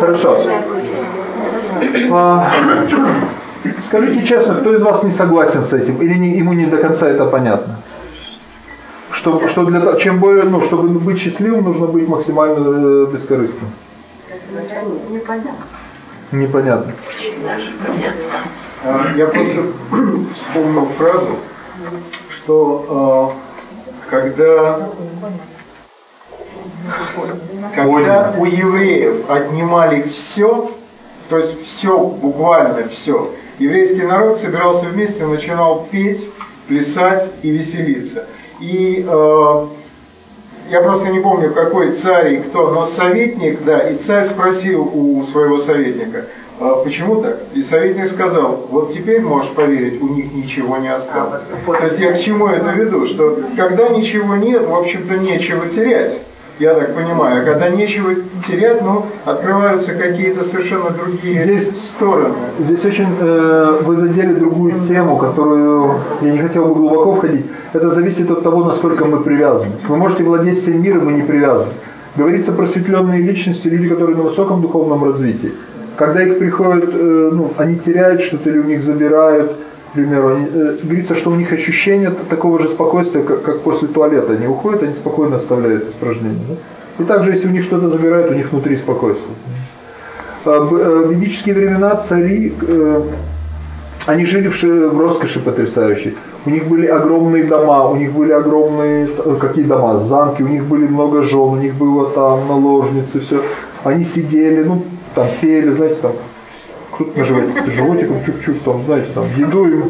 Хорошо. А, скажите честно, кто из вас не согласен с этим? Или не, ему не до конца это понятно? Что, что для, чем более, ну, чтобы быть счастливым, нужно быть максимально э, бескорыстным. Непонятно. Непонятно. А, я просто вспомнил фразу, что э, когда, когда у евреев отнимали все, то есть все, буквально все, еврейский народ собирался вместе, начинал петь, плясать и веселиться. И э, я просто не помню, какой царь и кто, но советник, да, и царь спросил у своего советника, а почему так? И советник сказал, вот теперь можешь поверить, у них ничего не осталось. То есть я к чему это веду? Что когда ничего нет, в общем-то нечего терять я так понимаю. Когда нечего терять, ну, открываются какие-то совершенно другие здесь, стороны. Здесь очень э, вы задели другую тему, которую я не хотел бы глубоко входить. Это зависит от того, насколько мы привязаны. Вы можете владеть всем миром и не привязаны. Говорится просветленные личности, люди, которые на высоком духовном развитии. Когда их приходят, э, ну, они теряют что-то или у них забирают, примеру, они, э, говорится, что у них ощущение такого же спокойствия, как, как после туалета. Они уходят, они спокойно оставляют испражнение. Да? И также, если у них что-то забирают, у них внутри спокойствие. А, э, в ведические времена цари, э, они жили в, в роскоши потрясающей. У них были огромные дома, у них были огромные, э, какие дома, замки, у них были много жен, у них было там наложницы, все. Они сидели, ну, там пели, знаете, там кто-то на животик, животиком чук-чук, там, знаете, там, еду им,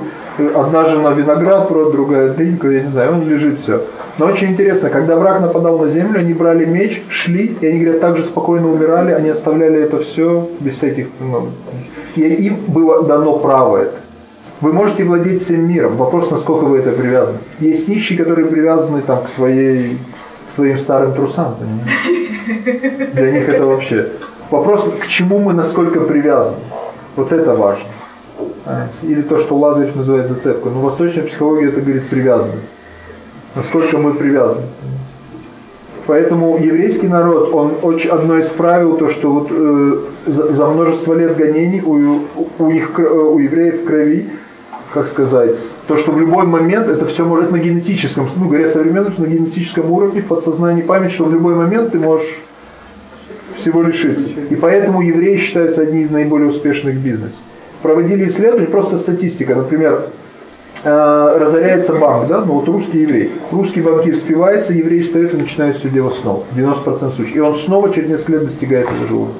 одна жена виноград прот, другая дыньку, я не знаю, он лежит, все. Но очень интересно, когда враг нападал на землю, они брали меч, шли, и они, говорят, так же спокойно умирали, они оставляли это все без всяких, ну, и им было дано право это. Вы можете владеть всем миром, вопрос, насколько вы это привязаны. Есть нищие, которые привязаны там, к своей, к своим старым трусам, понимаете? Для них это вообще. Вопрос, к чему мы насколько привязаны. Вот это важно. Или то, что Лазарев называет зацепкой. Но восточная психология это говорит привязанность. Насколько мы привязаны. Поэтому еврейский народ, он очень, одно из правил, то, что вот э, за, за множество лет гонений у, у, них, у евреев в крови, как сказать, то, что в любой момент, это все может на генетическом, ну говоря современно, на генетическом уровне, в подсознании память, что в любой момент ты можешь всего лишиться. И поэтому евреи считаются одни из наиболее успешных бизнесов. Проводили исследования, просто статистика, например, э, разоряется банк, да, ну вот русский еврей. Русский банкир спивается, еврей встает и начинает все дело снова. 90% случаев. И он снова через несколько лет достигает этого же уровня.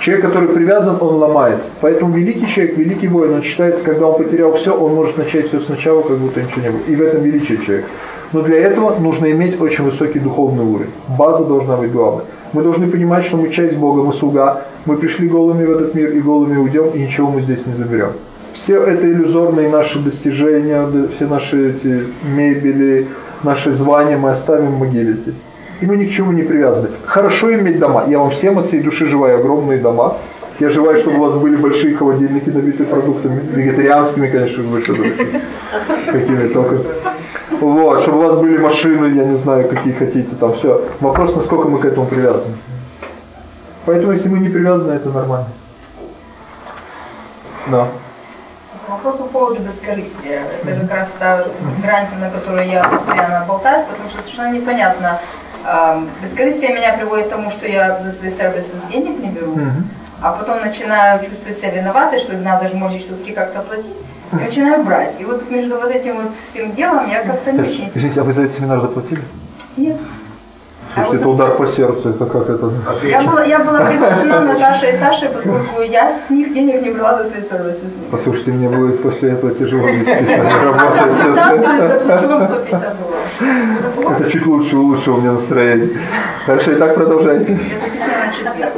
Человек, который привязан, он ломается. Поэтому великий человек, великий воин, он считается, когда он потерял все, он может начать все сначала, как будто ничего не было. И в этом величие человека. Но для этого нужно иметь очень высокий духовный уровень. База должна быть главной. Мы должны понимать, что мы часть Бога, мы слуга. Мы пришли голыми в этот мир и голыми уйдем, и ничего мы здесь не заберем. Все это иллюзорные наши достижения, все наши эти мебели, наши звания мы оставим в могиле здесь. И мы ни к чему не привязаны. Хорошо иметь дома. Я вам всем от всей души желаю огромные дома. Я желаю, чтобы у вас были большие холодильники, набитые продуктами. Вегетарианскими, конечно, больше Какими только. Вот, чтобы у вас были машины, я не знаю, какие хотите, там все. Вопрос, насколько мы к этому привязаны. Поэтому, если мы не привязаны, это нормально. Да. Вопрос по поводу бескорыстия. Это как раз та грань, на которой я постоянно болтаюсь, потому что совершенно непонятно. Бескорыстие меня приводит к тому, что я за свои сервисы денег не беру, а потом начинаю чувствовать себя виноватой, что надо же, может, все-таки как-то платить начинаю брать. И вот между вот этим вот всем делом я как-то не очень... Извините, а вы за этот семинар заплатили? Нет. Слушайте, а это вот удар по сердцу, это как это? Я была, я была приглашена Наташей и Сашей, поскольку я с них денег не брала за свои сервисы. Послушайте, мне будет после этого тяжело вести Это чуть лучше улучшило мне настроение. Хорошо, и так продолжайте. Я записала на четверг.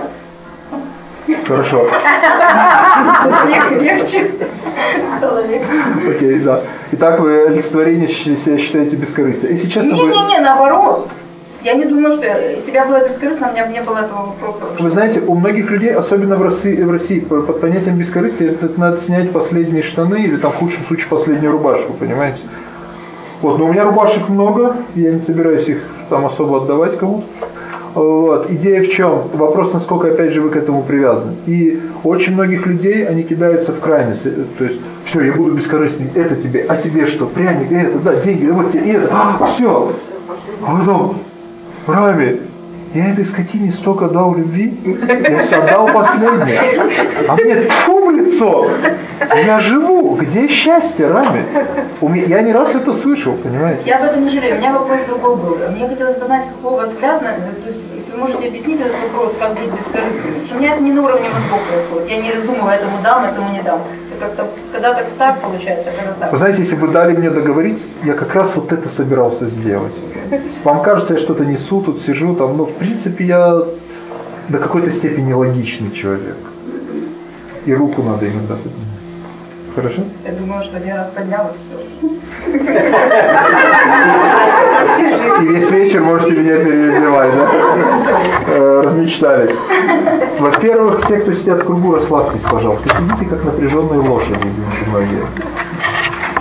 Хорошо. Легче. Окей, да. Итак, вы олицетворение себя считаете бескорыстием. И сейчас Не-не-не, наоборот. Я не думаю, что себя было бескорыстно, у меня не было этого вопроса. Вы знаете, у многих людей, особенно в России, в России под понятием бескорыстия, это надо снять последние штаны или там в худшем случае последнюю рубашку, понимаете? Вот, но у меня рубашек много, я не собираюсь их там особо отдавать кому-то. Вот. Идея в чем? Вопрос, насколько, опять же, вы к этому привязаны. И очень многих людей, они кидаются в крайность. То есть, все, я буду бескорыстный, это тебе, а тебе что? Пряник, это, да, деньги, вот тебе, это, а, все. А потом, Рами, я этой скотине столько дал любви, я отдал последнее. А мне тьфу в лицо. Я живу. Где счастье, Рами? Я не раз это слышал, понимаете? Я об этом не жалею. У меня вопрос другой был. Мне хотелось бы знать, какого у вас взгляд, то есть, если вы можете объяснить этот вопрос, как быть бескорыстным. Потому что у меня это не на уровне мозгов происходит. Я не раздумываю, этому дам, этому не дам. как-то когда так так получается, когда так. Вы знаете, если бы дали мне договорить, я как раз вот это собирался сделать. Вам кажется, я что-то несу, тут сижу, там, но в принципе я до какой-то степени логичный человек. И руку надо иногда. Хорошо? Я думаю, что один раз поднялась все. И весь вечер можете меня перебивать, да? Э, размечтались. Во-первых, те, кто сидят в кругу, расслабьтесь, пожалуйста. Сидите как напряженные лошади, многие.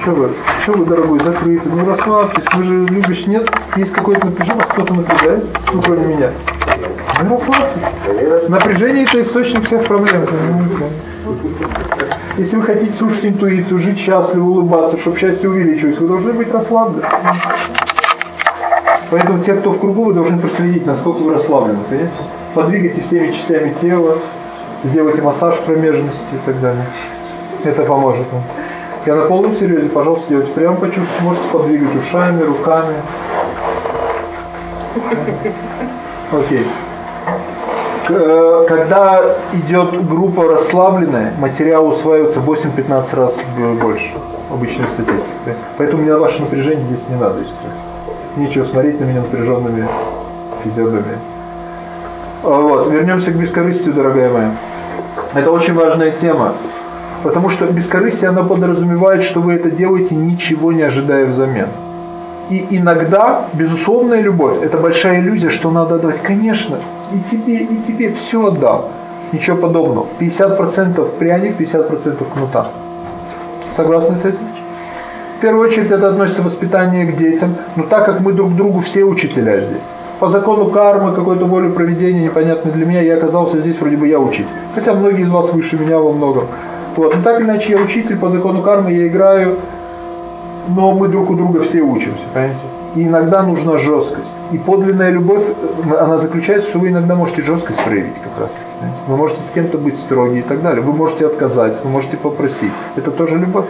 Что вы, что вы, дорогой, закрыты? Ну расслабьтесь, вы же любишь, нет? Есть какой-то напряжение, кто-то напрягает, ну кроме меня. Ну расслабьтесь. Напряжение это источник всех проблем, Если вы хотите слушать интуицию, жить счастливо, улыбаться, чтобы счастье увеличивалось, вы должны быть расслаблены. Поэтому те, кто в кругу, вы должны проследить, насколько вы расслаблены, понимаете? Подвигайте всеми частями тела, сделайте массаж промежности и так далее. Это поможет вам. Я на полном серьезе, пожалуйста, делайте прямо почувствуйте, можете подвигать ушами, руками. Окей. Э, когда идет группа расслабленная, материал усваивается 8-15 раз больше обычной статистики. Поэтому мне ваше напряжение здесь не надо, если Нечего смотреть на меня напряженными физиономиями. Вот, вернемся к бескорыстию, дорогая моя. Это очень важная тема. Потому что бескорыстие, оно подразумевает, что вы это делаете, ничего не ожидая взамен. И иногда безусловная любовь – это большая иллюзия, что надо отдавать. Конечно, и тебе, и тебе все отдам. Ничего подобного. 50% пряник, 50% кнута. Согласны с этим? В первую очередь это относится воспитание к детям, но так как мы друг другу все учителя здесь. По закону кармы, какой-то воле проведения, непонятно для меня, я оказался здесь, вроде бы я учитель. Хотя многие из вас выше меня во многом. Вот. Но так или иначе, я учитель, по закону кармы я играю, но мы друг у друга все учимся, понимаете? И иногда нужна жесткость. И подлинная любовь, она заключается, что вы иногда можете жесткость проявить как раз. Вы можете с кем-то быть строги и так далее. Вы можете отказать, вы можете попросить. Это тоже любовь.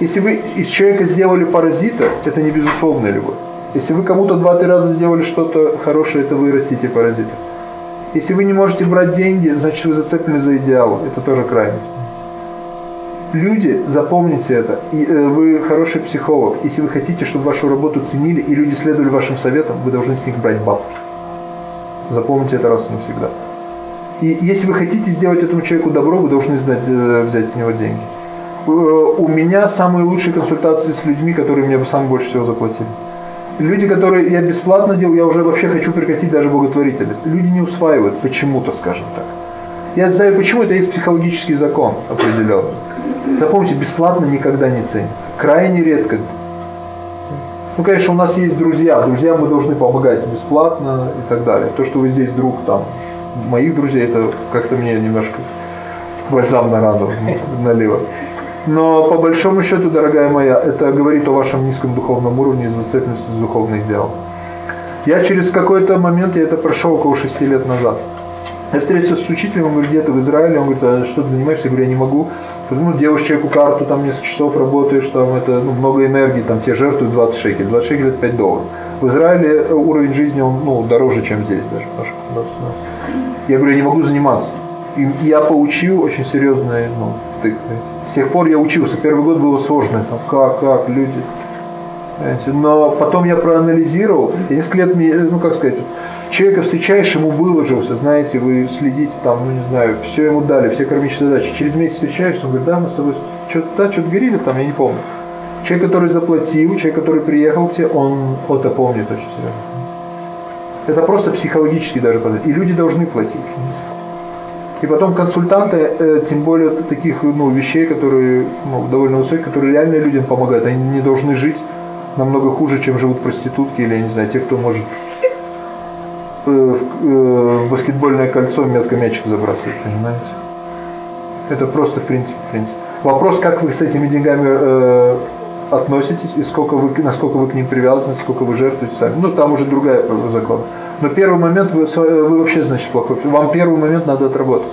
Если вы из человека сделали паразита, это не безусловная любовь. Если вы кому-то два-три раза сделали что-то хорошее, это вы растите паразита. Если вы не можете брать деньги, значит вы зацеплены за идеал. Это тоже крайность люди, запомните это, и, э, вы хороший психолог. Если вы хотите, чтобы вашу работу ценили и люди следовали вашим советам, вы должны с них брать бабки. Запомните это раз и навсегда. И если вы хотите сделать этому человеку добро, вы должны знать, э, взять с него деньги. Э, у меня самые лучшие консультации с людьми, которые мне самое больше всего заплатили. Люди, которые я бесплатно делал, я уже вообще хочу прекратить даже благотворительность. Люди не усваивают почему-то, скажем так. Я знаю, почему это есть психологический закон определенный. Запомните, бесплатно никогда не ценится. Крайне редко. Ну, конечно, у нас есть друзья. Друзьям мы должны помогать бесплатно и так далее. То, что вы здесь друг там моих друзей, это как-то мне немножко бальзам на рану налило. Но по большому счету, дорогая моя, это говорит о вашем низком духовном уровне и зацепленности с духовных дел. Я через какой-то момент, я это прошел около шести лет назад. Я встретился с учителем, он говорит, где ты в Израиле? Он говорит, а что ты занимаешься? Я говорю, я не могу. Ну, делаешь человеку карту, там несколько часов работаешь, там это ну, много энергии, там тебе жертвуют 20 шекелей. 20 шекелей это 5 долларов. В Израиле уровень жизни он ну, дороже, чем здесь даже. Я говорю, я не могу заниматься. И я получил очень серьезный ну, тык. С тех пор я учился. Первый год было сложно. Там, как, как, люди. Но потом я проанализировал. Я несколько лет, ну как сказать, человека встречаешь, ему выложился, знаете, вы следите там, ну не знаю, все ему дали, все кармические задачи. Через месяц встречаешься, он говорит, да, мы с тобой что-то да, что говорили там, я не помню. Человек, который заплатил, человек, который приехал к тебе, он это помнит очень серьезно. Это просто психологически даже подать. И люди должны платить. И потом консультанты, э, тем более таких ну, вещей, которые ну, довольно высокие, которые реально людям помогают, они не должны жить намного хуже, чем живут проститутки или, я не знаю, те, кто может в баскетбольное кольцо метко мячик забрасывать, понимаете? Это просто в принципе, принцип. Вопрос, как вы с этими деньгами э, относитесь и сколько вы, насколько вы к ним привязаны, сколько вы жертвуете сами. Ну, там уже другая закон. Но первый момент вы, вы вообще, значит, плохой. Вам первый момент надо отработать.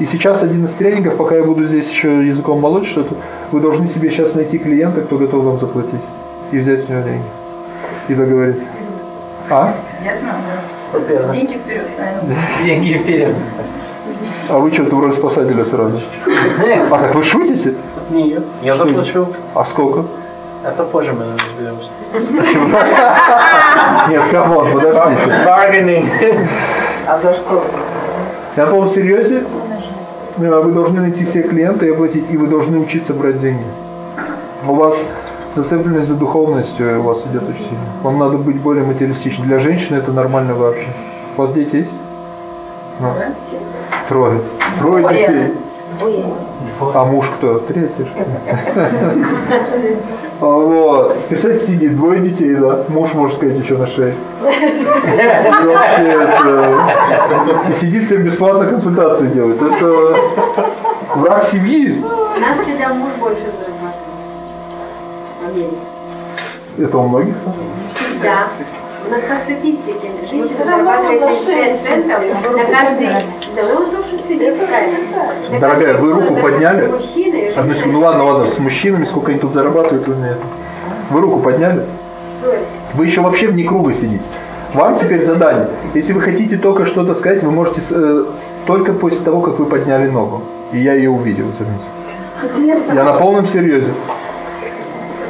И сейчас один из тренингов, пока я буду здесь еще языком молоть что-то, вы должны себе сейчас найти клиента, кто готов вам заплатить. И взять с него деньги. И договориться. А? Я знаю, да. Деньги вперед, наверное. Деньги вперед. А вы что-то вроде спасателя сразу. А так вы шутите? Нет, я заплачу. А сколько? Это позже мы разберемся. Нет, come on, подождите. Bargaining. А за что? Я полном серьезе? Вы должны найти себе клиента и оплатить, и вы должны учиться брать деньги. У вас зацепленность за духовностью у вас идет очень сильно. Вам надо быть более материалистичным. Для женщины это нормально вообще. У вас дети есть? Ну. Трое. Трое детей. А муж кто? Третий. А, вот. Представьте, сидит двое детей, да. Муж, можно сказать, еще на шее. И вообще это... И сидит всем бесплатно консультации делает. Это враг семьи. У нас всегда муж больше Это у многих? Да. У нас по статистике женщина зарабатывает 75 центов на каждый... Да вы уже уж сидите Дорогая, вы руку подняли? Мужчины, Одну секунду, ну ладно, ладно, с мужчинами сколько они тут зарабатывают, вы. Вы руку подняли? Вы еще вообще вне круга сидите. Вам теперь задание. Если вы хотите только что-то сказать, вы можете э, только после того, как вы подняли ногу. И я ее увидел, заметьте. Я на полном серьезе.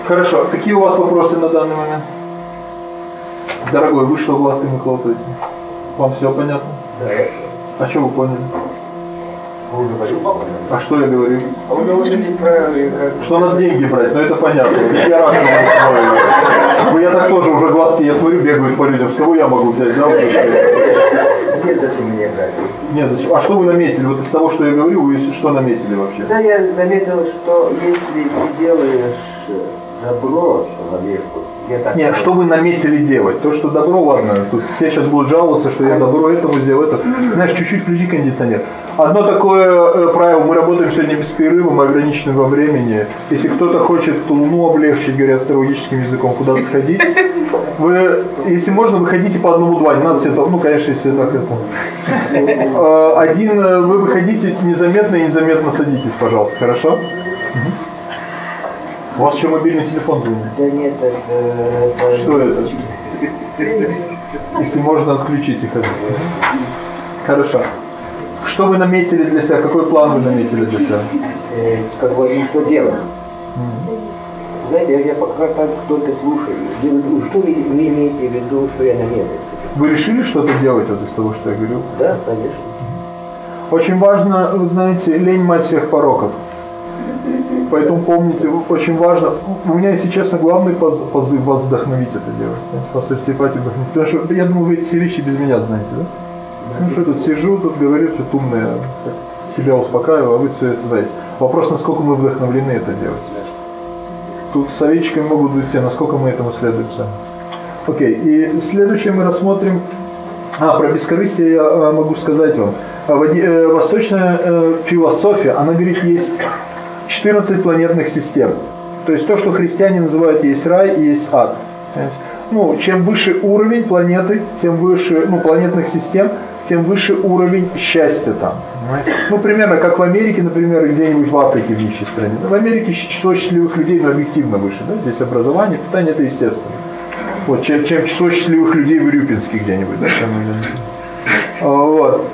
Хорошо. Какие у вас вопросы на данный момент? Дорогой, вы что глазками хлопаете? Вам все понятно? Да. А что вы поняли? Вы говорили, а что я говорил? А вы говорили про... Что надо деньги брать, но это понятно. Я что вы Я так тоже уже глазки, я смотрю, бегают по людям. С кого я могу взять? Да, Нет, зачем мне брать? Нет, зачем? А что вы наметили? Вот из того, что я говорю, вы что наметили вообще? Да, я заметил, что если ты делаешь добро человеку, нет, что вы наметили делать? То, что добро, ладно, тут все сейчас будут жаловаться, что я добро этому сделал, это. Знаешь, чуть-чуть включи кондиционер. Одно такое э, правило, мы работаем сегодня без перерыва, мы ограничены во времени. Если кто-то хочет Луну облегчить, говоря астрологическим языком, куда-то сходить, вы, если можно, выходите по одному-два, не надо все ну, конечно, если так это. Один, э, вы выходите незаметно и незаметно садитесь, пожалуйста, хорошо? Угу. У вас еще мобильный телефон звонит? Да нет, это... это... Что это? Если можно, отключите их. Хорошо. Что вы наметили для себя? Какой план вы наметили для себя? Э, как бы что делать. Знаете, я, я пока так только слушаю. Что вы, вы имеете в виду, что я наметил? Вы решили что-то делать вот из того, что я говорю? Да, конечно. Очень важно, вы знаете, лень мать всех пороков. Поэтому помните, очень важно, у меня, если честно, главный позыв вас вдохновить это делать. Просто степать и вдохновить. Потому что я думаю, вы эти все вещи без меня знаете, да? Ну что тут сижу, тут говорю, что умное, себя успокаиваю, а вы все это знаете. Вопрос, насколько мы вдохновлены это делать. Тут советчиками могут быть все, насколько мы этому следуем сами. Окей, и следующее мы рассмотрим, а, про бескорыстие я а, могу сказать вам. А, э, восточная э, философия, она говорит, есть 14 планетных систем. То есть то, что христиане называют есть рай и есть ад. Ну, чем выше уровень планеты, тем выше, ну, планетных систем, тем выше уровень счастья там. Ну, примерно как в Америке, например, где-нибудь в Африке в нищей стране. В Америке число счастливых людей ну, объективно выше. Да? Здесь образование, питание, это естественно. Вот, чем, чем число счастливых людей в Рюпинске где-нибудь. Да? А, вот.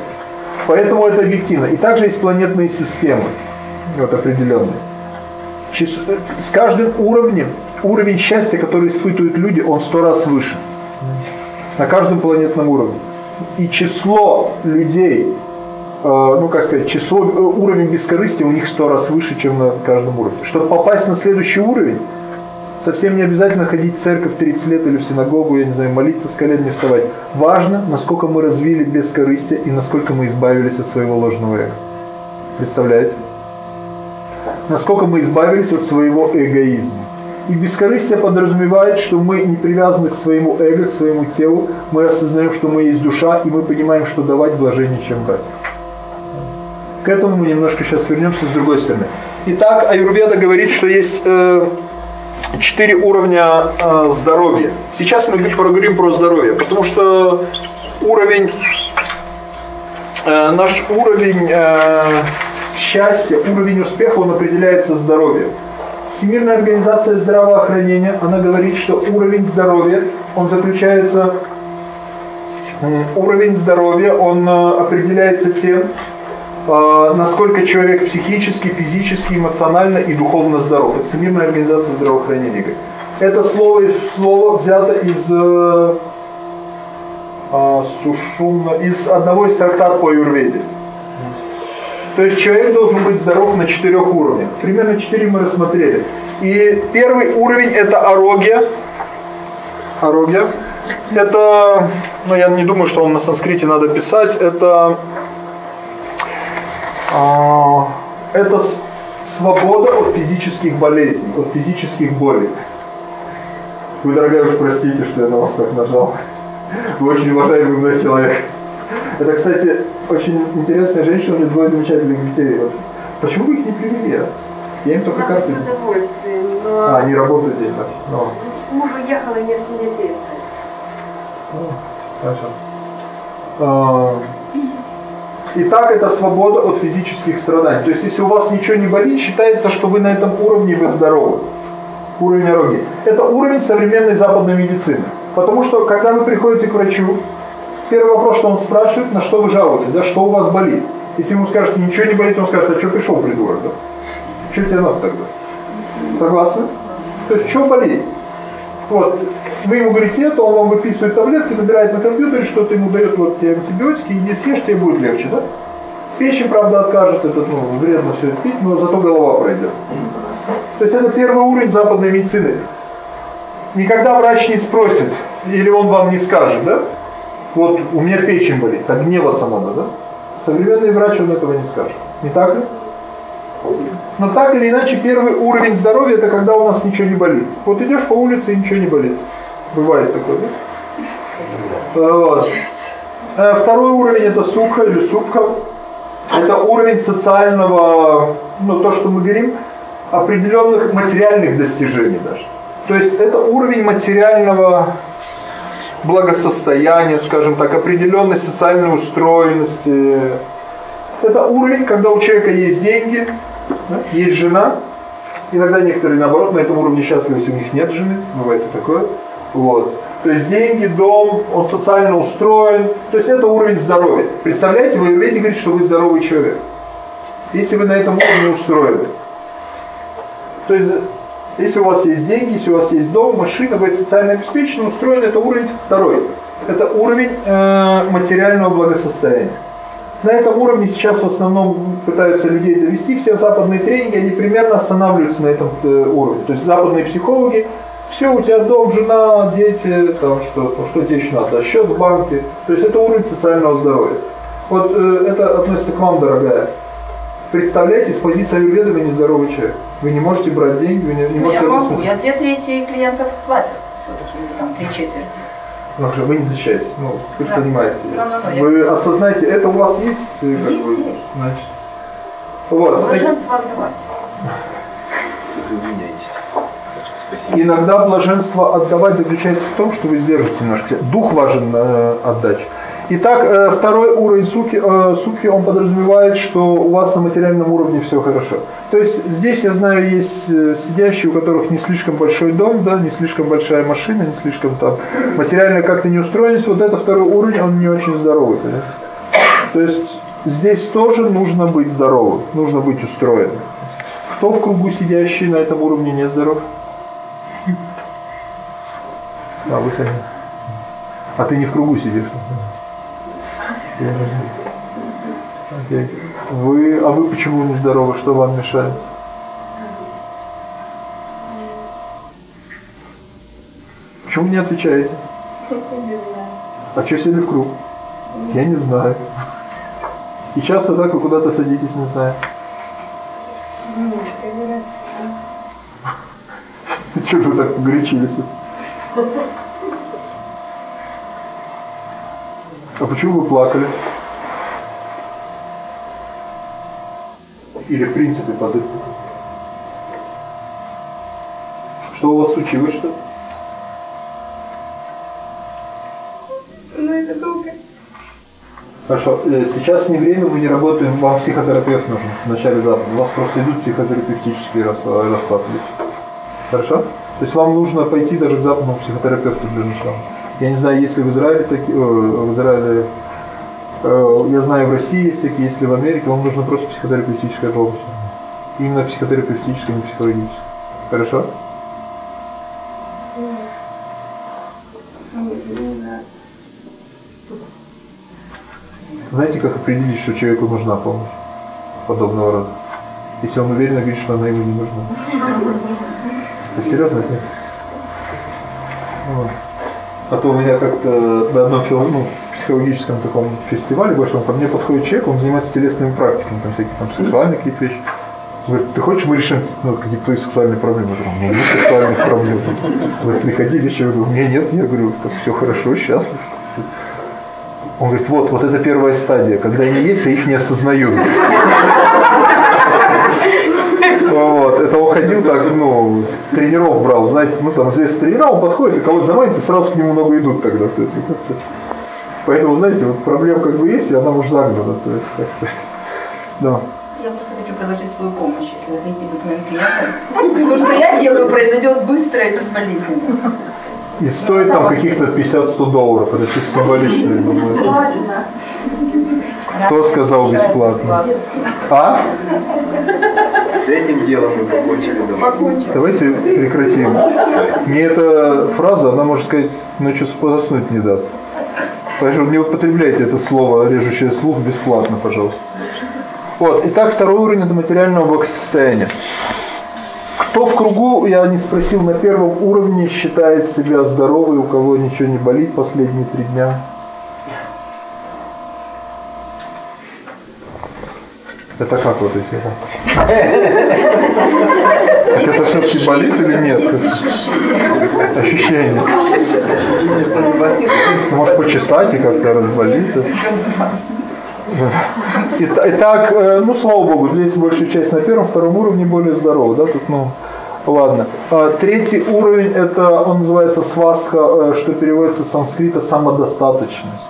Поэтому это объективно. И также есть планетные системы вот определенный. С каждым уровнем, уровень счастья, который испытывают люди, он сто раз выше. На каждом планетном уровне. И число людей, э, ну как сказать, число, э, уровень бескорыстия у них сто раз выше, чем на каждом уровне. Чтобы попасть на следующий уровень, совсем не обязательно ходить в церковь 30 лет или в синагогу, я не знаю, молиться с колен, не вставать. Важно, насколько мы развили бескорыстие и насколько мы избавились от своего ложного эго. Представляете? Насколько мы избавились от своего эгоизма. И бескорыстие подразумевает, что мы не привязаны к своему эго, к своему телу, мы осознаем, что мы есть душа, и мы понимаем, что давать блажение, чем брать. К этому мы немножко сейчас вернемся с другой стороны. Итак, Аюрведа говорит, что есть э, четыре уровня э, здоровья. Сейчас мы поговорим про здоровье, потому что уровень, э, наш уровень э, счастья, уровень успеха, он определяется здоровьем. Всемирная организация здравоохранения, она говорит, что уровень здоровья, он заключается, уровень здоровья, он э, определяется тем, э, насколько человек психически, физически, эмоционально и духовно здоров. Это Всемирная организация здравоохранения. Это слово, слово взято из э, э, Сушумна, из одного из трактат по Юрведе. То есть человек должен быть здоров на четырех уровнях. Примерно четыре мы рассмотрели. И первый уровень это арогия. Арогия. Это, ну я не думаю, что он на санскрите надо писать, это, э, это свобода от физических болезней, от физических болей. Вы, дорогая, уж простите, что я на вас так нажал. Вы очень уважаемый мной человек. Это, кстати, очень интересная женщина, у нее двое замечательных детей. Почему вы их не привели? А? Я им только удовольствием, но... А, они работают здесь, да? Но... Муж уехал, и нет детей. Хорошо. А, итак, это свобода от физических страданий. То есть, если у вас ничего не болит, считается, что вы на этом уровне вы здоровы. Уровень ороги. Это уровень современной западной медицины. Потому что, когда вы приходите к врачу, Первый вопрос, что он спрашивает, на что вы жалуетесь, да, что у вас болит. Если ему скажете, ничего не болит, он скажет, а что пришел, придурок, да? Что тебе надо тогда? Согласны? То есть, что болит? Вот, вы ему говорите это, он вам выписывает таблетки, набирает на компьютере, что-то ему дает вот те антибиотики, иди съешь, тебе будет легче, да? Печень, правда, откажет, это, ну, вредно все пить, но зато голова пройдет. То есть это первый уровень западной медицины. Никогда врач не спросит, или он вам не скажет, да? Вот у меня печень болит, так гневаться надо, да? Современный врач он этого не скажет. Не так ли? Но так или иначе, первый уровень здоровья это когда у нас ничего не болит. Вот идешь по улице и ничего не болит. Бывает такое, да? Вот. Э, второй уровень это сухо или супка. Это уровень социального, ну то, что мы говорим, определенных материальных достижений даже. То есть это уровень материального благосостояния, скажем так, определенной социальной устроенности. Это уровень, когда у человека есть деньги, есть жена. Иногда некоторые, наоборот, на этом уровне счастливы, если у них нет жены. Бывает и такое. Вот. То есть деньги, дом, он социально устроен. То есть это уровень здоровья. Представляете, вы видите, говорит, что вы здоровый человек. Если вы на этом уровне устроены. То есть если у вас есть деньги, если у вас есть дом, машина, вы социально обеспечены, устроен, это уровень второй. Это уровень э, материального благосостояния. На этом уровне сейчас в основном пытаются людей довести. Все западные тренинги, они примерно останавливаются на этом э, уровне. То есть западные психологи, все, у тебя дом, жена, дети, там что, ну, что тебе еще надо, счет в банке. То есть это уровень социального здоровья. Вот э, это относится к вам, дорогая. Представляете, с позиции аюрведа вы нездоровый человек. Вы не можете брать деньги, вы не, не ну, можете... Я могу, я две трети клиентов платят все-таки, там три четверти. Ну, же вы не защищаетесь, ну, вы да. понимаете. No, no, no, вы я... осознаете, это у вас есть? Э, как есть, вы, есть. Значит. Вот. Блаженство отдавать. Иногда блаженство отдавать заключается в том, что вы сдержите немножко. Дух важен э, отдача. Итак, э, второй уровень суки, э, суки, он подразумевает, что у вас на материальном уровне все хорошо. То есть здесь, я знаю, есть э, сидящие, у которых не слишком большой дом, да, не слишком большая машина, не слишком там материально как-то не устроились. Вот это второй уровень, он не очень здоровый. Понимаете? То есть здесь тоже нужно быть здоровым, нужно быть устроенным. Кто в кругу сидящий на этом уровне не здоров? А, вы сами. А ты не в кругу сидишь. Вы, а вы почему не здоровы? Что вам мешает? Почему не отвечаете? А что сели в круг? Я не знаю. И часто так вы куда-то садитесь, не знаю. Чего вы так погорячились? А почему вы плакали? Или в принципе позыв? Что у вас случилось что? Ну, это долго. Хорошо, э, сейчас не время, мы не работаем, вам психотерапевт нужен в начале завтра. У вас просто идут психотерапевтические расклады. Хорошо? То есть вам нужно пойти даже к западному психотерапевту для начала. Я не знаю, если в Израиле такие, в Израиле, э, я знаю, в России есть такие, если в Америке, вам нужно просто психотерапевтическая помощь. Именно психотерапевтическая, не психологическая. Хорошо? Знаете, как определить, что человеку нужна помощь подобного рода? Если он уверенно говорит, что она ему не нужна. Это серьезно? Нет? Вот. А то у меня как-то на одном ну, психологическом таком фестивале большом ко мне подходит человек, он занимается телесными практиками, там всякие там сексуальные какие-то вещи. Говорит, ты хочешь, мы решим ну, какие-то сексуальные проблемы? Я говорю, у меня нет сексуальных проблем. Говорит, приходи вечером. Я говорю, у меня нет. Я говорю, так все хорошо, счастлив. Он говорит, вот, вот это первая стадия, когда они есть, а их не осознают. Вот, это он ходил так, ну, тренеров брал, знаете, ну там здесь тренера, он подходит, и кого-то заманит, и сразу к нему много идут тогда. Поэтому, знаете, вот проблема как бы есть, и она уже загнана. То есть, да. Я просто хочу предложить свою помощь, если вы хотите быть моим клиентом. То, что я делаю, произойдет быстро и безболезненно. И стоит там каких-то 50-100 долларов, это чисто символично, я думаю. Кто сказал бесплатно? А? Этим делом мы покончили дома. Давайте прекратим. Мне эта фраза, она, может сказать, ночью заснуть не даст. Поэтому не употребляйте это слово, режущее слух, бесплатно, пожалуйста. Вот. Итак, второй уровень – это материального благосостояния. Кто в кругу, я не спросил, на первом уровне считает себя здоровой, у кого ничего не болит последние три дня? Это как вот эти? Так это все-таки болит или нет? Ощущение. Может почесать и как-то разболит. Итак, э, ну слава богу, здесь большая часть на первом, втором уровне более здорова, да, тут, ну, ладно. А, третий уровень, это, он называется сваска, э, что переводится с санскрита самодостаточность.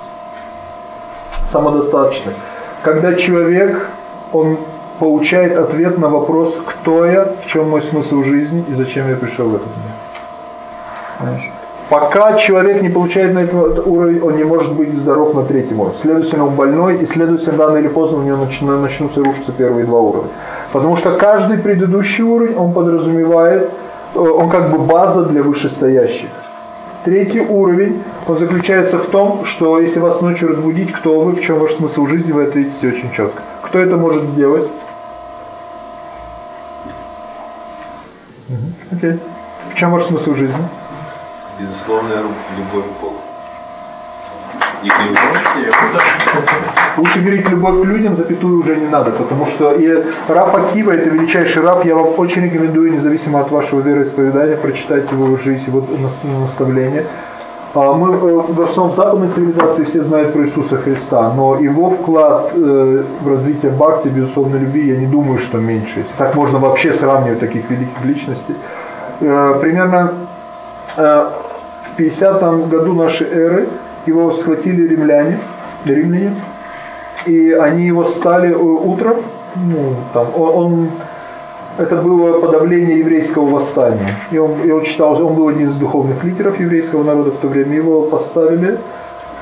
Самодостаточность. Когда человек, он получает ответ на вопрос, кто я, в чем мой смысл жизни и зачем я пришел в этот мир. Понимаешь? Пока человек не получает на этот уровень, он не может быть здоров на третьем уровне. Следовательно, он больной, и следовательно, рано или поздно у него начнутся рушиться первые два уровня. Потому что каждый предыдущий уровень, он подразумевает, э, он как бы база для вышестоящих. Третий уровень, он заключается в том, что если вас ночью разбудить, кто вы, в чем ваш смысл жизни, вы ответите очень четко. Кто это может сделать? Окей. Okay. В чем ваш смысл жизни? безусловная любовь к Богу. Лучше говорить любовь к людям, запятую уже не надо, потому что и раб Акива, это величайший раб, я вам очень рекомендую, независимо от вашего вероисповедания, прочитать его жизнь, его наставление. А мы э, в основном в западной цивилизации все знают про Иисуса Христа, но его вклад э, в развитие бхакти, безусловно, любви, я не думаю, что меньше. Так можно вообще сравнивать таких великих личностей. Э, примерно 50 году нашей эры его схватили римляне, римляне, и они его стали э, утром, ну, там, он, он это было подавление еврейского восстания. И он, и он считал, он был один из духовных лидеров еврейского народа в то время. Его поставили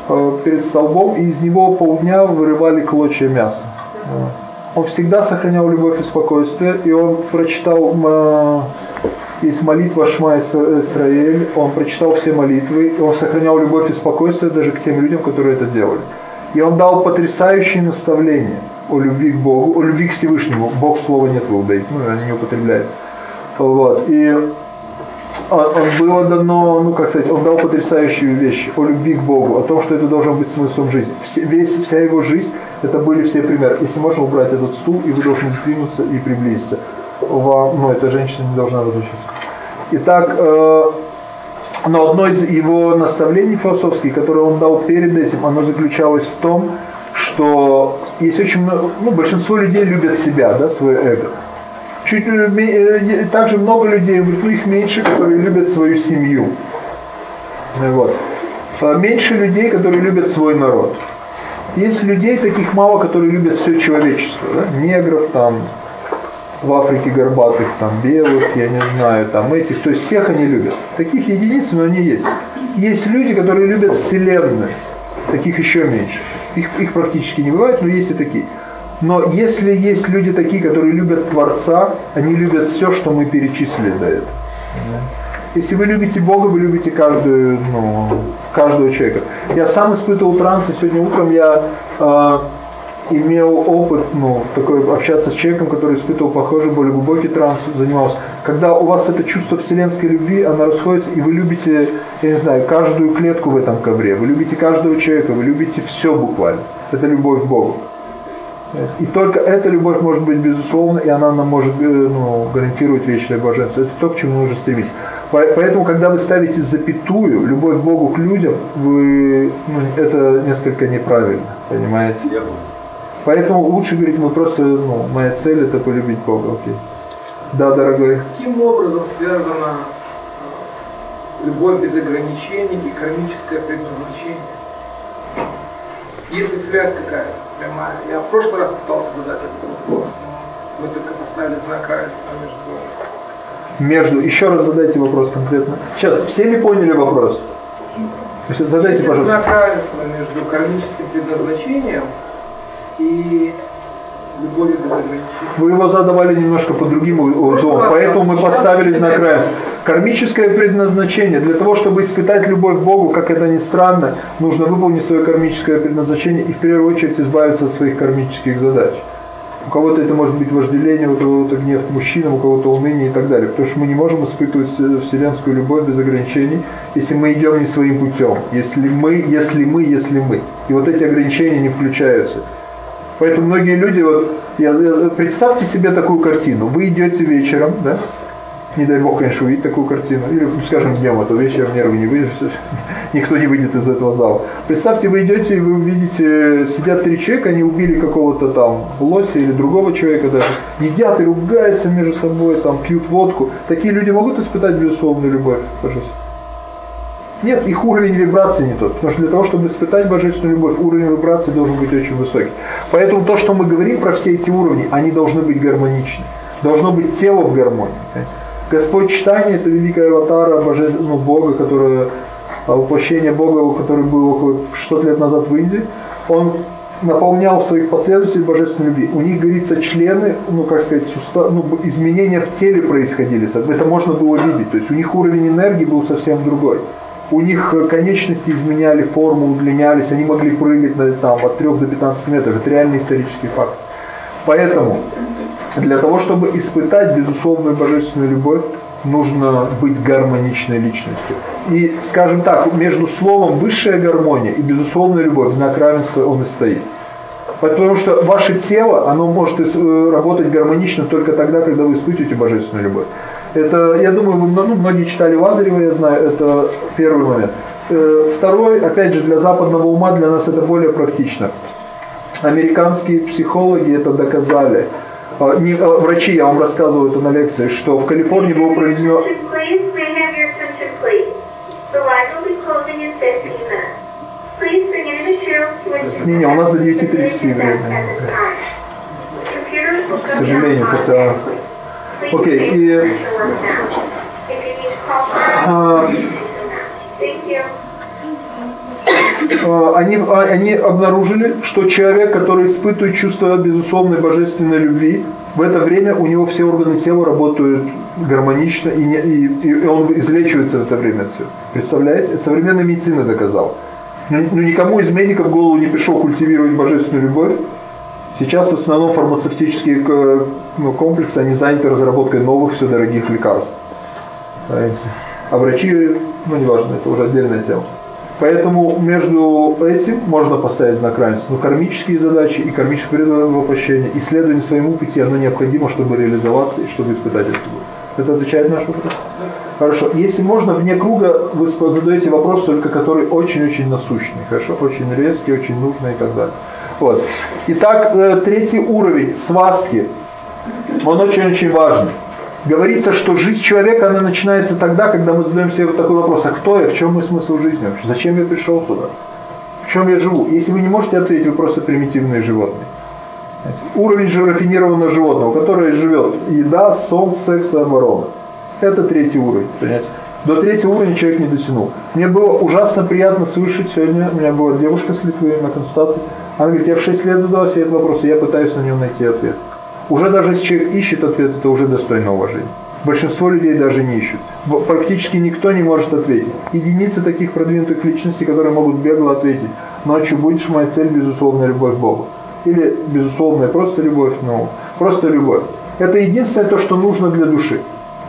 э, перед столбом, и из него полдня вырывали клочья мяса. Он всегда сохранял любовь и спокойствие, и он прочитал э, есть молитва Шма Исраэль, он прочитал все молитвы, он сохранял любовь и спокойствие даже к тем людям, которые это делали. И он дал потрясающие наставления о любви к Богу, о любви к Всевышнему. Бог слова нет в иудаизме, ну, они не употребляются. Вот. И он, он было дано, ну как сказать, он дал потрясающие вещи о любви к Богу, о том, что это должен быть смыслом жизни. Все, весь, вся его жизнь, это были все примеры. Если можно убрать этот стул, и вы должны двинуться и приблизиться вам, ну, эта женщина не должна разучиться. Итак, э, но одно из его наставлений философских, которое он дал перед этим, оно заключалось в том, что есть очень много, ну, большинство людей любят себя, да, свое эго. Чуть э, также много людей, ну их меньше, которые любят свою семью. Вот. А меньше людей, которые любят свой народ. Есть людей таких мало, которые любят все человечество. Да? Негров там, в Африке горбатых, там белых, я не знаю, там этих. То есть всех они любят. Таких единиц, но они есть. Есть люди, которые любят Вселенную. Таких еще меньше. Их, их практически не бывает, но есть и такие. Но если есть люди такие, которые любят Творца, они любят все, что мы перечислили до этого. Если вы любите Бога, вы любите каждую, ну, каждого человека. Я сам испытывал трансы. Сегодня утром я э, имел опыт, ну, такой общаться с человеком, который испытывал похожий, более глубокий транс, занимался. Когда у вас это чувство вселенской любви, оно расходится, и вы любите, я не знаю, каждую клетку в этом ковре, вы любите каждого человека, вы любите все буквально. Это любовь к Богу. И только эта любовь может быть безусловна, и она нам может э, ну, гарантировать вечное блаженство. Это то, к чему нужно стремиться. Поэтому, когда вы ставите запятую любовь к Богу к людям, вы, ну, это несколько неправильно, понимаете? Поэтому лучше говорить, мы просто, ну, моя цель это полюбить Бога. Окей. Да, дорогой. Каким образом связана э, любовь без ограничений и кармическое предназначение? Есть ли связь какая-то прямая? Я в прошлый раз пытался задать этот вопрос, мы только поставили знак равенства между Между. Еще раз задайте вопрос конкретно. Сейчас, все ли поняли вопрос? Задайте, пожалуйста. Знак равенства между кармическим предназначением и любовью без ограничений. Вы его задавали немножко по другим узлом, поэтому мы поставили знак равенства. Кармическое предназначение. Для того, чтобы испытать любовь к Богу, как это ни странно, нужно выполнить свое кармическое предназначение и в первую очередь избавиться от своих кармических задач. У кого-то это может быть вожделение, у кого-то гнев к мужчинам, у кого-то уныние и так далее. Потому что мы не можем испытывать вселенскую любовь без ограничений, если мы идем не своим путем. Если мы, если мы, если мы. И вот эти ограничения не включаются. Поэтому многие люди, вот, я, я, представьте себе такую картину. Вы идете вечером, да, не дай бог, конечно, увидеть такую картину, или, скажем, днем, а то вечером нервы не выйдет, никто не выйдет из этого зала. Представьте, вы идете и вы увидите, сидят три человека, они убили какого-то там лося или другого человека даже, едят и ругаются между собой, там, пьют водку. Такие люди могут испытать безусловную любовь, пожалуйста? Нет, их уровень вибрации не тот. Потому что для того, чтобы испытать божественную любовь, уровень вибрации должен быть очень высокий. Поэтому то, что мы говорим про все эти уровни, они должны быть гармоничны. Должно быть тело в гармонии. Господь читание это великая аватара божественного ну, Бога, которое, а, воплощение Бога, который был около 600 лет назад в Индии. Он наполнял своих последователей божественной любви. У них, говорится, члены, ну, как сказать, сустав, ну, изменения в теле происходили. Это можно было видеть. То есть у них уровень энергии был совсем другой у них конечности изменяли форму, удлинялись, они могли прыгать на, там, от 3 до 15 метров. Это реальный исторический факт. Поэтому для того, чтобы испытать безусловную божественную любовь, нужно быть гармоничной личностью. И, скажем так, между словом высшая гармония и безусловная любовь, знак равенства он и стоит. Потому что ваше тело, оно может э, работать гармонично только тогда, когда вы испытываете божественную любовь. Это, я думаю, вы, ну, многие читали Лазарева, я знаю, это первый момент. Э, второй, опять же, для западного ума, для нас это более практично. Американские психологи это доказали. А, не, а, врачи, я вам рассказывал это на лекции, что в Калифорнии было проведено... Не-не, у нас до 9.30 время. К сожалению, хотя Окей, и а, а, они, а, они обнаружили, что человек, который испытывает чувство безусловной божественной любви, в это время у него все органы тела работают гармонично, и, не, и, и он излечивается в это время. Представляете? Это современная медицина доказала. Но никому из медиков в голову не пришло культивировать божественную любовь, Сейчас в основном фармацевтические э, ну, комплексы, они заняты разработкой новых все дорогих лекарств. А врачи, ну неважно, это уже отдельная тема. Поэтому между этим можно поставить знак равенства. Но кармические задачи и кармическое воплощение, исследование своему пути, оно необходимо, чтобы реализоваться и чтобы испытать это. Это отвечает на наш вопрос? Хорошо. Если можно, вне круга вы задаете вопрос, только который очень-очень насущный. Хорошо? Очень резкий, очень нужный и так далее. Вот. Итак, э, третий уровень свастки. Он очень-очень важный. Говорится, что жизнь человека, она начинается тогда, когда мы задаем себе вот такой вопрос, а кто я, в чем мой смысл жизни вообще, зачем я пришел сюда, в чем я живу. Если вы не можете ответить, вы просто примитивные животные. Уровень же рафинированного животного, которое живет еда, сон, секс и оборона. Это третий уровень. Понимаете? До третьего уровня человек не дотянул. Мне было ужасно приятно слышать сегодня, у меня была девушка с Литвы на консультации, она говорит, я в 6 лет задала себе этот вопрос, и я пытаюсь на него найти ответ. Уже даже если человек ищет ответ, это уже достойно уважения. Большинство людей даже не ищут. Практически никто не может ответить. Единицы таких продвинутых личностей, которые могут бегло ответить. Ночью будешь моя цель, безусловно, любовь к Богу. Или безусловная просто любовь, ну, просто любовь. Это единственное то, что нужно для души.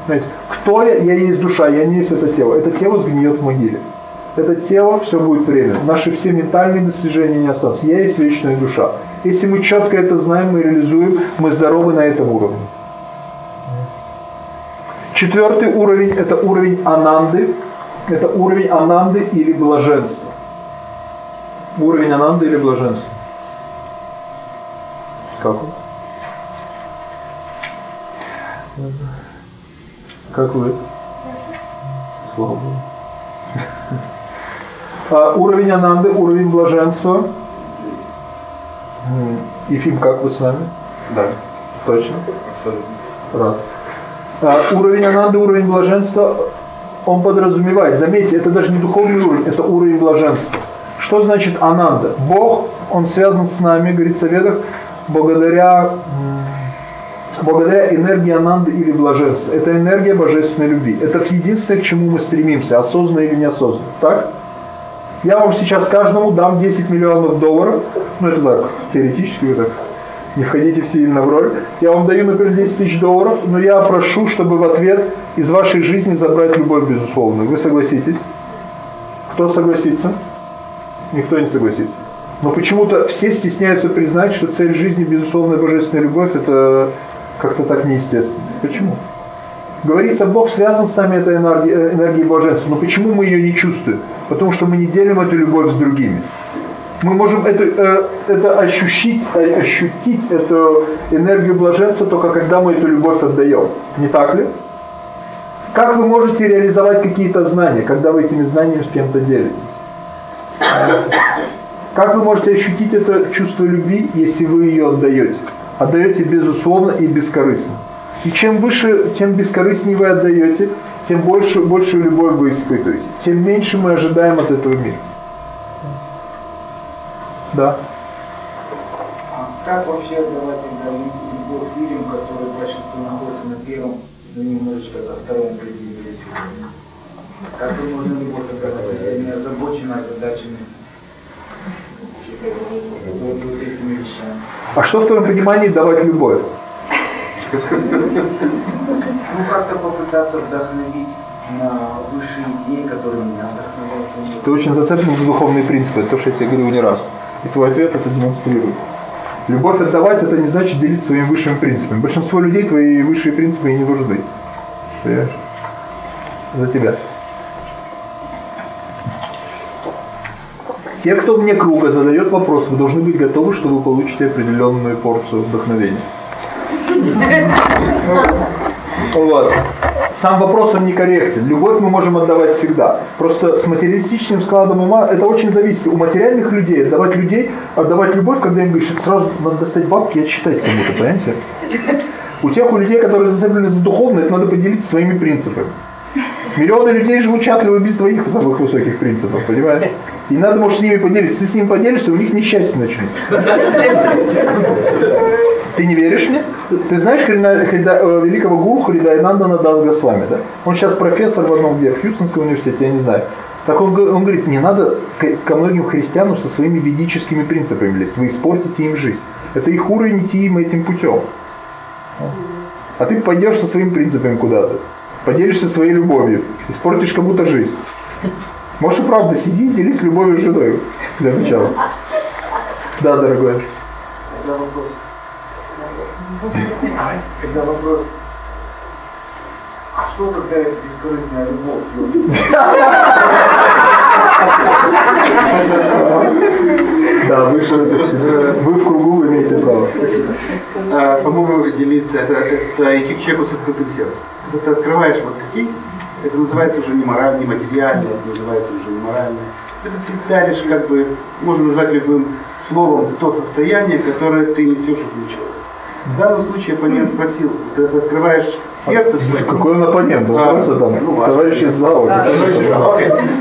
Знаете, кто я? Я есть душа, я не есть это тело. Это тело сгниет в могиле. Это тело, все будет время. Наши все ментальные достижения не останутся. Я есть вечная душа. Если мы четко это знаем, мы реализуем, мы здоровы на этом уровне. Четвертый уровень – это уровень ананды. Это уровень ананды или блаженства. Уровень ананды или блаженства. Как он? Как вы? Слава Богу. А, уровень ананды, уровень блаженства. Ефим, как вы с нами? Да. Точно? Рад. А, уровень ананды, уровень блаженства, он подразумевает, заметьте, это даже не духовный уровень, это уровень блаженства. Что значит ананда? Бог, он связан с нами, говорится в ведах, благодаря, благодаря энергии ананды или блаженства. Это энергия божественной любви. Это единственное, к чему мы стремимся, осознанно или неосознанно. Так? Я вам сейчас каждому дам 10 миллионов долларов, ну это так, теоретически вы так не входите в сильно в роль. Я вам даю, например, 10 тысяч долларов, но я прошу, чтобы в ответ из вашей жизни забрать любовь безусловную. Вы согласитесь? Кто согласится? Никто не согласится. Но почему-то все стесняются признать, что цель жизни, безусловная божественная любовь, это как-то так неестественно. Почему? Говорится, Бог связан с нами этой энергией, э, энергией блаженства. Но почему мы ее не чувствуем? Потому что мы не делим эту любовь с другими. Мы можем это, э, это ощутить, э, ощутить эту энергию блаженства только когда мы эту любовь отдаем. Не так ли? Как вы можете реализовать какие-то знания, когда вы этими знаниями с кем-то делитесь? Как вы можете ощутить это чувство любви, если вы ее отдаете? Отдаете безусловно и бескорыстно. И чем выше, тем бескорыстнее вы отдаете, тем больше, большую любовь вы испытываете. Тем меньше мы ожидаем от этого мира. Да. А как вообще отдавать тогда любовь людям, которые большинство находятся на первом, ну немножечко на втором ряде Как им можно любовь отдавать, если они озабочены, озадачены? А что в твоем понимании давать любовь? Ну, как-то попытаться вдохновить на высшие идеи, которые меня вдохновляют. Ты очень зацеплен за духовные принципы, то, что я тебе говорю не раз. И твой ответ это демонстрирует. Любовь отдавать, это не значит делить своими высшими принципами. Большинство людей твои высшие принципы и не нужны. Понимаешь? За тебя. Те, кто вне круга задает вопрос, вы должны быть готовы, что вы получите определенную порцию вдохновения. Вот. Сам вопрос он некорректен. Любовь мы можем отдавать всегда. Просто с материалистичным складом ума это очень зависит. У материальных людей отдавать людей, отдавать любовь, когда им говоришь, сразу надо достать бабки и отсчитать кому-то, понимаете? У тех у людей, которые зацеплены за духовное, это надо поделиться своими принципами. Миллионы людей живут счастливы без твоих самых высоких принципов, понимаешь? И надо, может, с ними поделиться. Если с ними поделишься, у них несчастье начнется. Ты не веришь мне? Ты знаешь Хрида, Хрида, э, великого гуру Хридайнандана Дас Госвами, да? Он сейчас профессор в одном где, в Хьюстонском университете, я не знаю. Так он, он говорит, не надо ко многим христианам со своими ведическими принципами лезть. Вы испортите им жизнь. Это их уровень идти им этим путем. А ты пойдешь со своими принципами куда-то. Поделишься своей любовью. Испортишь кому-то жизнь. Можешь и правда сиди и делись любовью с женой. Для начала. Да, дорогой. Когда вопрос. Когда вопрос. Что такая бескорыстная любовь? Да, выше это. Вы в кругу имеете право. А, По-моему, делиться это, это идти к человеку с открытым сердцем. Когда ты открываешь вот здесь, это называется уже не морально, не материально, это называется уже не морально. Это ты даришь, как бы, можно назвать любым словом, то состояние, которое ты несешь в человека. В данном случае оппонент спросил, ты открываешь сердце свое. Какой он оппонент? Он А, просто там, ну, товарищ из зала. Да.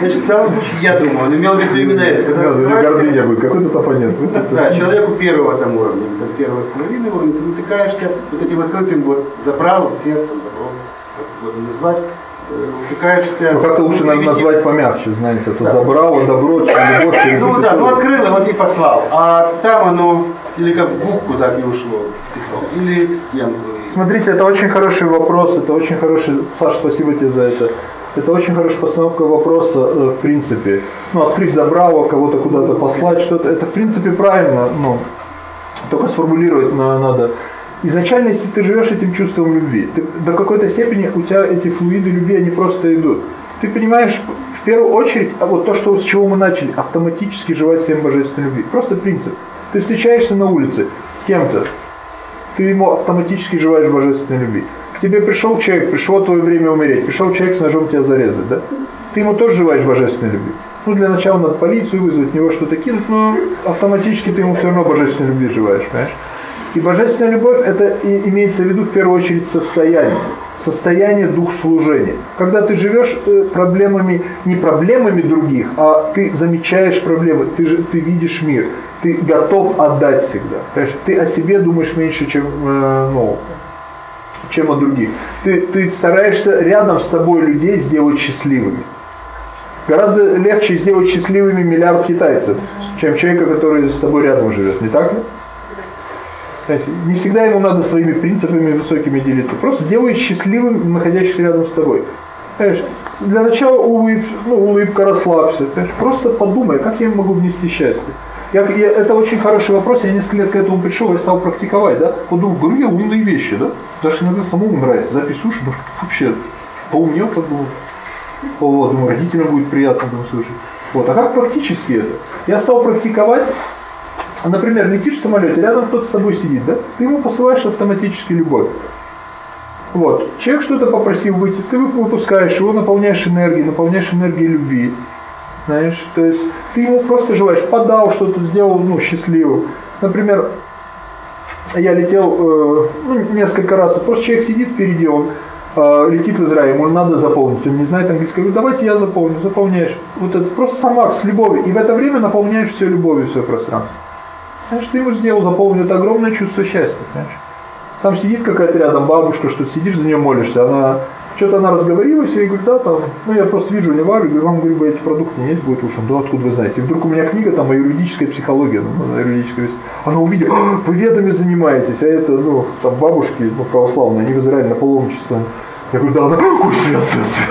Значит, в данном случае, я думаю, он имел в виду именно это. Когда Да, гордыня будет. Какой тут оппонент? Да, человеку первого там уровня, там первого с половиной уровня, ты натыкаешься вот этим открытым вот забралом, сердцем, добром, как угодно назвать, э, утыкаешься... Ну как-то лучше надо назвать помягче, знаете, а то забрало, добро, через любовь, через Ну да, ну открыл, вот и послал. А там оно или как в губку так и ушло, писал, или в стенку. Смотрите, это очень хороший вопрос, это очень хороший, Саш, спасибо тебе за это. Это очень хорошая постановка вопроса, э, в принципе. Ну, открыть забрало, кого-то куда-то послать, что-то, это в принципе правильно, ну, только сформулировать на- надо. Изначально, если ты живешь этим чувством любви, ты- до какой-то степени у тебя эти флуиды любви, они просто идут. Ты понимаешь, в первую очередь, а вот то, что, с чего мы начали, автоматически желать всем божественной любви. Просто принцип. Ты встречаешься на улице с кем-то, ты ему автоматически желаешь божественной любви. К тебе пришел человек, пришло твое время умереть, пришел человек с ножом тебя зарезать, да? Ты ему тоже желаешь божественной любви. Ну, для начала надо полицию вызвать, него что-то кинуть, но автоматически ты ему все равно божественной любви желаешь, понимаешь? И божественная любовь, это имеется в виду в первую очередь состояние. Состояние дух служения. Когда ты живешь э, проблемами, не проблемами других, а ты замечаешь проблемы, ты, же, ты видишь мир, ты готов отдать всегда. Ты о себе думаешь меньше, чем, э, ну, чем о других. Ты, ты стараешься рядом с тобой людей сделать счастливыми. Гораздо легче сделать счастливыми миллиард китайцев, чем человека, который с тобой рядом живет. Не так ли? Не всегда ему надо своими принципами высокими делиться. Просто сделай счастливым находящихся рядом с тобой. Понимаешь, для начала улыб, ну, улыбка, расслабься. Понимаешь? Просто подумай, как я могу внести счастье. Я, я- это очень хороший вопрос, я несколько лет к этому пришел, я стал практиковать, да. Подумал, говорю я умные вещи, да. Даже иногда самому нравится. Записываешь, ну, вообще, поумнел, подумал. Вот, думаю, родителям будет приятно там слушать. Вот, а как практически это? Я стал практиковать, а, например, летишь в самолете, рядом кто-то с тобой сидит, да? Ты ему посылаешь автоматически любовь. Вот. Человек что-то попросил выйти, ты выпускаешь его, наполняешь энергией, наполняешь энергией любви. Знаешь, то есть ты ему просто желаешь, подал что-то, сделал, ну, счастливым. Например, я летел э, ну, несколько раз, просто человек сидит впереди, он э, летит в Израиль, ему надо заполнить, он не знает английского, говорю, давайте я заполню, заполняешь. Вот это просто сам акт с любовью, и в это время наполняешь все любовью, все пространство. Знаешь, ты ему сделал, заполнил, это огромное чувство счастья, понимаешь? Там сидит какая-то рядом бабушка, что сидишь за нее молишься, она что-то она разговорилась, и я говорю, да, там, ну я просто вижу, не варю, говорю, вам, говорю, эти продукты не есть будет лучше, да, откуда вы знаете? И вдруг у меня книга там о юридической психологии, ну, о юридической, вес- она увидела, «А, вы ведами занимаетесь, а это, ну, там бабушки, ну, православные, они в Израиле на паломничество. Я говорю, да, она, ой, свет, свет, свет.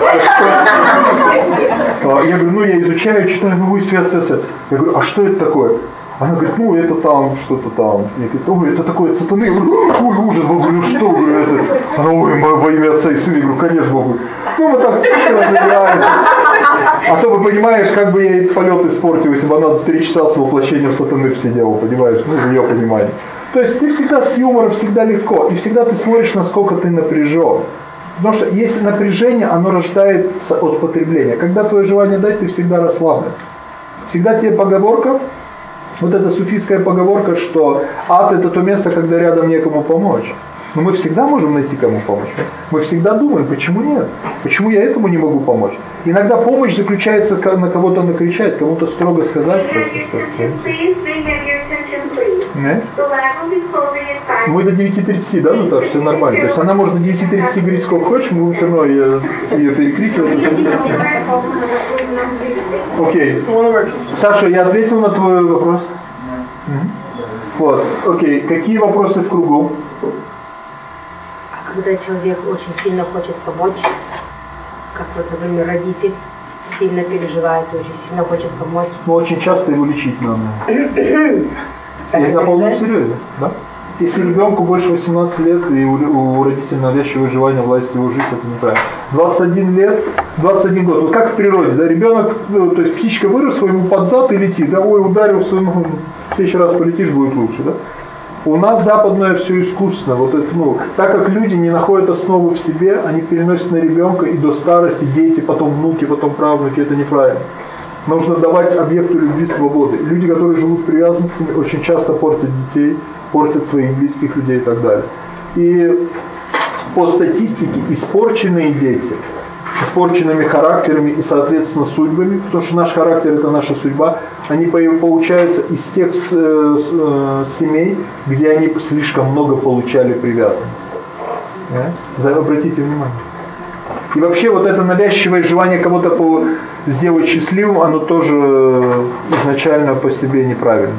А, Я говорю, ну я изучаю, читаю, ну ой, свет, свет. Я говорю, а что это такое? Она говорит, ну это там, что-то там. Я говорю, ой, это такое сатаны. Ой, ужас, Бог, говорю, что, говорю, это. Она, ой, во имя отца и сына. Я говорю, конечно, говорю. Ну мы так разбираемся. А то, вы понимаешь, как бы я ей полет испортил, если бы она три часа с воплощением сатаны сидела, понимаешь, ну, в ее понимании. То есть ты всегда с юмором, всегда легко, и всегда ты смотришь, насколько ты напряжен. Потому что если напряжение, оно рождается от потребления. Когда твое желание дать, ты всегда расслаблен. Всегда тебе поговорка, вот эта суфийская поговорка, что ад это то место, когда рядом некому помочь. Но мы всегда можем найти кому помочь. Мы всегда думаем, почему нет? Почему я этому не могу помочь? Иногда помощь заключается на кого-то накричать, кому-то строго сказать просто 5. Мы до 9.30, да, так, все нормально. То есть она может до 9.30 говорить сколько хочешь, мы все равно ее, ее перекрикиваем. Окей. Саша, я ответил на твой вопрос? Вот, окей. Какие вопросы в кругу? Когда человек очень сильно хочет помочь, как вот, например, родитель сильно переживает, очень сильно хочет помочь. Ну, очень часто его лечить надо. На полном серьезе, да? Если ребенку больше 18 лет и у, у родителей навязчивое желание власть его жизнь, это неправильно. 21 лет, 21 год, вот как в природе, да, ребенок, ну, то есть птичка выросла, ему под зад и летит, да, ой, ударил ну, в следующий раз полетишь, будет лучше, да. У нас западное все искусственно. Вот это, ну, так как люди не находят основы в себе, они переносят на ребенка и до старости дети, потом внуки, потом правнуки, это неправильно. Нужно давать объекту любви свободы. Люди, которые живут привязанностями, очень часто портят детей, портят своих близких людей и так далее. И по статистике испорченные дети испорченными характерами и, соответственно, судьбами, потому что наш характер – это наша судьба, они получаются из тех э, э, семей, где они слишком много получали привязанности. Да? Обратите внимание. И вообще вот это навязчивое желание кого-то сделать счастливым, оно тоже изначально по себе неправильно.